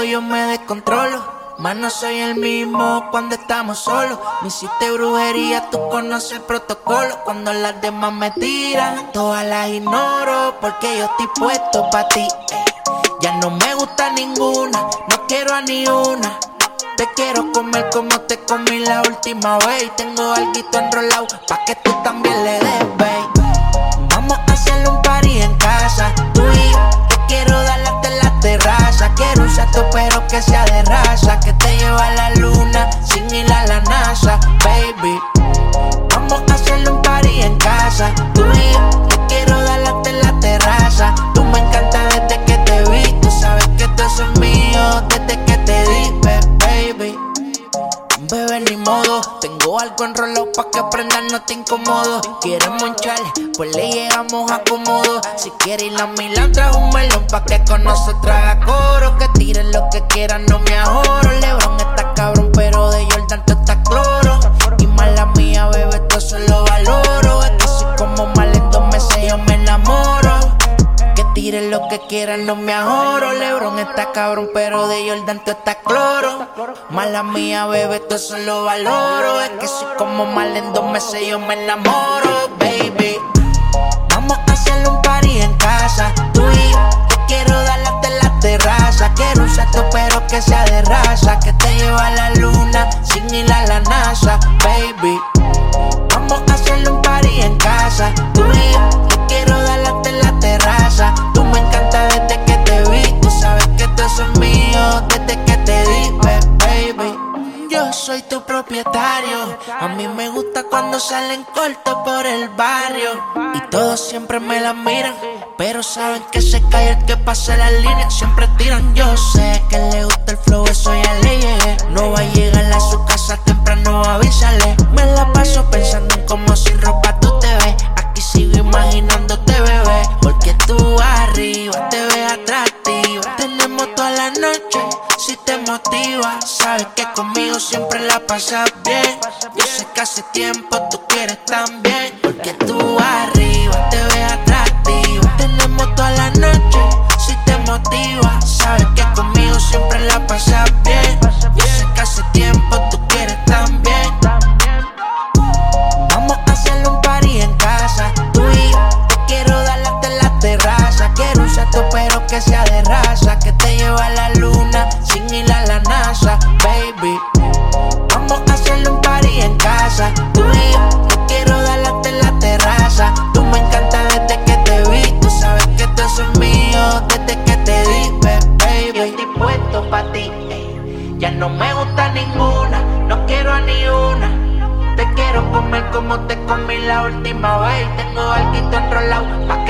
Yo me descontrolo. Más no soy el mismo cuando estamos solos. Me hiciste brujería, tú conoces el protocolo. Cuando las demás me tiran, todas las ignoro. Porque yo estoy puesto pa' ti. eh. Ya no me gusta ninguna, no quiero a ni una. Te quiero comer como te comí la última vez. Tengo algo enrolado pa' que tú también le des, babe. Que sea de raza. Que te lleva a la luna sin ir a la NASA, baby. Vamos a hacerle un party en casa, tú y yo. Te quiero dar en la terraza. Tú me encanta desde que te vi. Tú sabes que tú es mío desde que te di, baby. Bebé, ni modo. Tengo algo enrolado pa' que aprendas, no te incomodo. Quieres monchar, pues le llegamos a cómodo. Si quieres ir a Milán, trae un melón pa' que con nosotros haga coro. Que tiren lo que quieran, no me ahorro. Lebron está cabrón, pero de Jordan tú estás cloro. Y mala mía, bebé, esto se lo valoro. Es que soy como mal en dos meses, yo me enamoro. Que tiren lo que quieran, no me ahorro. Lebron está cabrón, pero de Jordan tú estás cloro. Mala mía, bebé, esto se lo valoro. Es que soy como mal en dos meses, yo me enamoro, baby. Que sea de raza. Que te lleva a la luna sin ir a la NASA, baby. Vamos a hacerle un party en casa, tú y yo. Te quiero dar en la terraza. Tú me encanta desde que te vi. Tú sabes que tú es mío desde que te di, ba- baby. Yo soy tu propietario. A mí me gusta cuando salen cortos por el barrio. Y todos siempre me la miran. Pero saben que se cae el que pase la línea. Siempre tiran. Yo sé que le gusta el flow, eso ya le llegué. No va a llegar a su casa temprano, avísale. Me la paso pensando en cómo sin ropa tú te ves. Aquí sigo imaginándote, bebé. Porque tú arriba te ves atractiva. Tenemos toda la noche si te motiva. Sabes que conmigo siempre la pasas bien. Yo sé que hace tiempo tú quieres también. Porque tú arriba Que te lleva a la luna sin ir a la NASA, baby. Vamos a hacerle un party en casa, tú y yo. Te quiero dar en la terraza. Tú me encanta desde que te vi. Tú sabes que tú es mío desde que te di, ba- baby. Yo estoy puesto pa' ti, ey. Ya no me gusta ninguna, no quiero a ni una. Te quiero comer como te comí la última vez. Tengo algo enrolado pa'